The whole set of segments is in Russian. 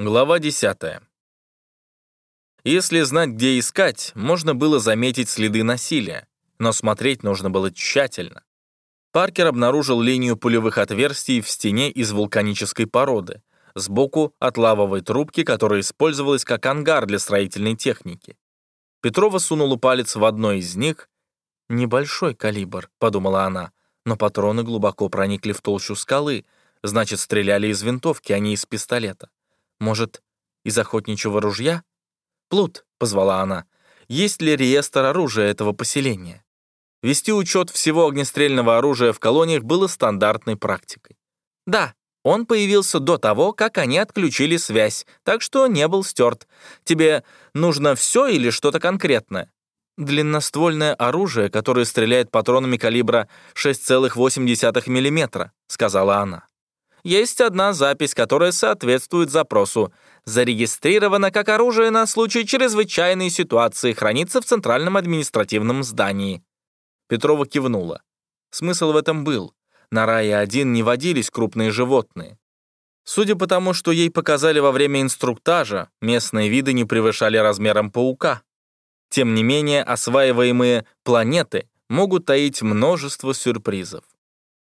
Глава 10. Если знать, где искать, можно было заметить следы насилия, но смотреть нужно было тщательно. Паркер обнаружил линию пулевых отверстий в стене из вулканической породы, сбоку от лавовой трубки, которая использовалась как ангар для строительной техники. Петрова сунула палец в одно из них. «Небольшой калибр», — подумала она, но патроны глубоко проникли в толщу скалы, значит, стреляли из винтовки, а не из пистолета. Может, из охотничьего ружья? «Плут», — позвала она, — «есть ли реестр оружия этого поселения?» Вести учет всего огнестрельного оружия в колониях было стандартной практикой. «Да, он появился до того, как они отключили связь, так что не был стерт. Тебе нужно все или что-то конкретное?» «Длинноствольное оружие, которое стреляет патронами калибра 6,8 мм», — сказала она. Есть одна запись, которая соответствует запросу. Зарегистрировано как оружие на случай чрезвычайной ситуации, хранится в Центральном административном здании». Петрова кивнула. Смысл в этом был. На Рае-1 не водились крупные животные. Судя по тому, что ей показали во время инструктажа, местные виды не превышали размером паука. Тем не менее, осваиваемые планеты могут таить множество сюрпризов.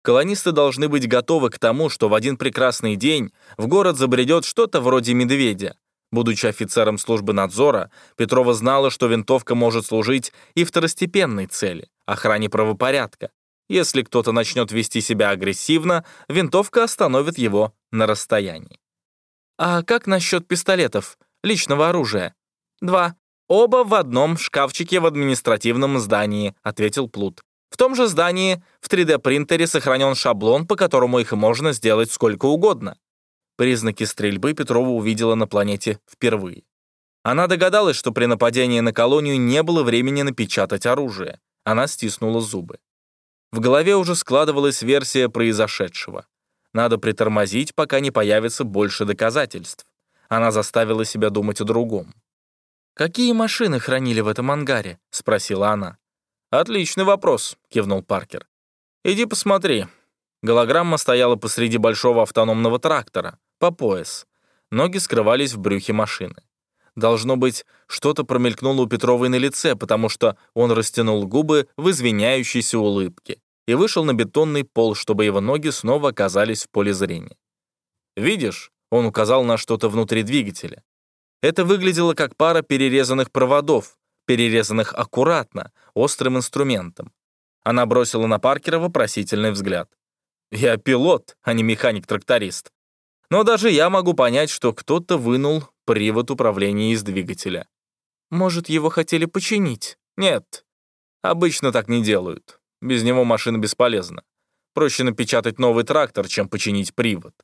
Колонисты должны быть готовы к тому, что в один прекрасный день в город забредет что-то вроде медведя. Будучи офицером службы надзора, Петрова знала, что винтовка может служить и второстепенной цели — охране правопорядка. Если кто-то начнет вести себя агрессивно, винтовка остановит его на расстоянии. «А как насчет пистолетов, личного оружия?» «Два. Оба в одном шкафчике в административном здании», — ответил Плут. В том же здании в 3D-принтере сохранен шаблон, по которому их можно сделать сколько угодно. Признаки стрельбы Петрова увидела на планете впервые. Она догадалась, что при нападении на колонию не было времени напечатать оружие. Она стиснула зубы. В голове уже складывалась версия произошедшего. Надо притормозить, пока не появится больше доказательств. Она заставила себя думать о другом. «Какие машины хранили в этом ангаре?» — спросила она. «Отличный вопрос», — кивнул Паркер. «Иди посмотри». Голограмма стояла посреди большого автономного трактора, по пояс. Ноги скрывались в брюхе машины. Должно быть, что-то промелькнуло у Петровой на лице, потому что он растянул губы в извиняющейся улыбке и вышел на бетонный пол, чтобы его ноги снова оказались в поле зрения. «Видишь?» — он указал на что-то внутри двигателя. Это выглядело как пара перерезанных проводов, перерезанных аккуратно, острым инструментом. Она бросила на Паркера вопросительный взгляд. «Я пилот, а не механик-тракторист. Но даже я могу понять, что кто-то вынул привод управления из двигателя. Может, его хотели починить? Нет. Обычно так не делают. Без него машина бесполезна. Проще напечатать новый трактор, чем починить привод.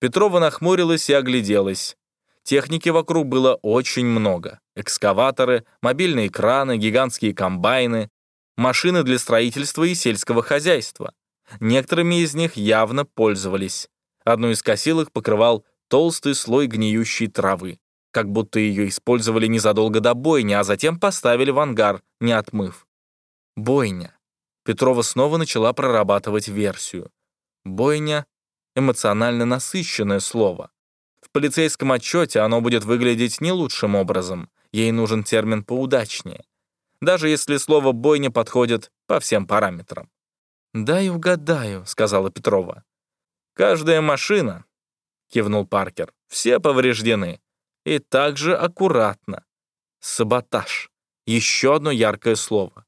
Петрова нахмурилась и огляделась. Техники вокруг было очень много. Экскаваторы, мобильные краны, гигантские комбайны, машины для строительства и сельского хозяйства. Некоторыми из них явно пользовались. Одну из косилок покрывал толстый слой гниющей травы, как будто ее использовали незадолго до бойни, а затем поставили в ангар, не отмыв. Бойня. Петрова снова начала прорабатывать версию. Бойня — эмоционально насыщенное слово. В полицейском отчете оно будет выглядеть не лучшим образом. Ей нужен термин поудачнее. Даже если слово «бойня» подходит по всем параметрам. «Дай угадаю», — сказала Петрова. «Каждая машина», — кивнул Паркер, — «все повреждены. И также аккуратно. Саботаж. Еще одно яркое слово.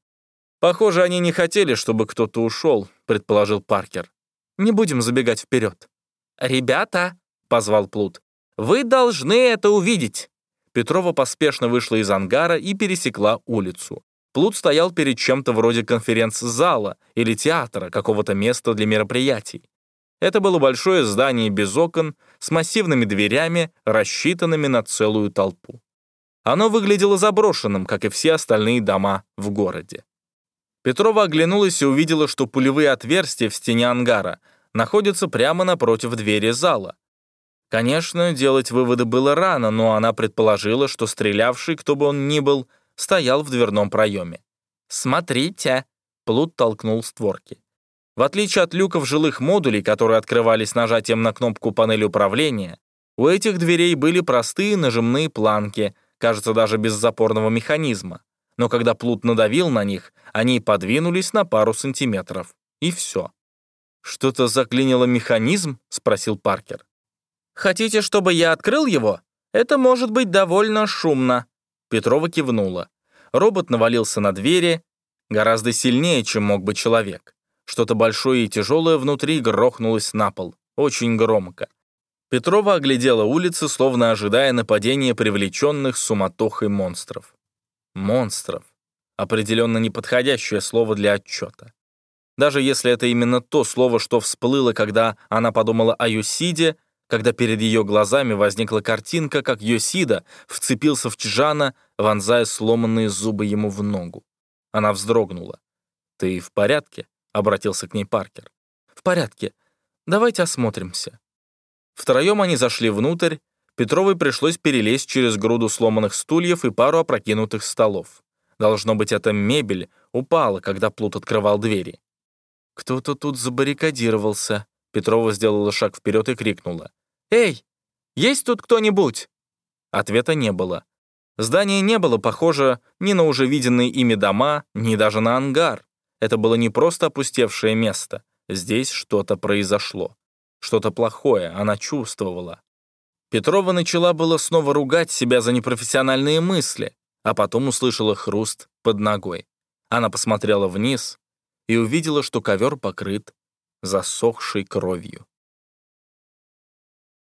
Похоже, они не хотели, чтобы кто-то ушел», — предположил Паркер. «Не будем забегать вперед». «Ребята», — позвал Плут, вы должны это увидеть!» Петрова поспешно вышла из ангара и пересекла улицу. Плут стоял перед чем-то вроде конференц-зала или театра, какого-то места для мероприятий. Это было большое здание без окон, с массивными дверями, рассчитанными на целую толпу. Оно выглядело заброшенным, как и все остальные дома в городе. Петрова оглянулась и увидела, что пулевые отверстия в стене ангара находятся прямо напротив двери зала, Конечно, делать выводы было рано, но она предположила, что стрелявший, кто бы он ни был, стоял в дверном проеме. «Смотрите!» — Плут толкнул створки. В отличие от люков жилых модулей, которые открывались нажатием на кнопку панели управления, У этих дверей были простые нажимные планки, кажется, даже без запорного механизма. Но когда плут надавил на них, они подвинулись на пару сантиметров. И все. «Что-то заклинило механизм?» — спросил Паркер. «Хотите, чтобы я открыл его? Это может быть довольно шумно». Петрова кивнула. Робот навалился на двери гораздо сильнее, чем мог бы человек. Что-то большое и тяжелое внутри грохнулось на пол. Очень громко. Петрова оглядела улицы, словно ожидая нападения привлеченных суматохой монстров. Монстров. Определенно неподходящее слово для отчета. Даже если это именно то слово, что всплыло, когда она подумала о Юсиде, когда перед ее глазами возникла картинка, как Йосида вцепился в Чжана, вонзая сломанные зубы ему в ногу. Она вздрогнула. «Ты в порядке?» — обратился к ней Паркер. «В порядке. Давайте осмотримся». Втроем они зашли внутрь. Петровой пришлось перелезть через груду сломанных стульев и пару опрокинутых столов. Должно быть, эта мебель упала, когда Плут открывал двери. «Кто-то тут забаррикадировался». Петрова сделала шаг вперед и крикнула. «Эй, есть тут кто-нибудь?» Ответа не было. Здание не было похоже ни на уже виденные ими дома, ни даже на ангар. Это было не просто опустевшее место. Здесь что-то произошло. Что-то плохое она чувствовала. Петрова начала было снова ругать себя за непрофессиональные мысли, а потом услышала хруст под ногой. Она посмотрела вниз и увидела, что ковер покрыт засохшей кровью.